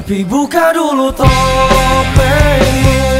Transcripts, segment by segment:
Tapi buka dulu topengmu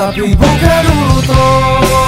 Tapi buka dulu topengmu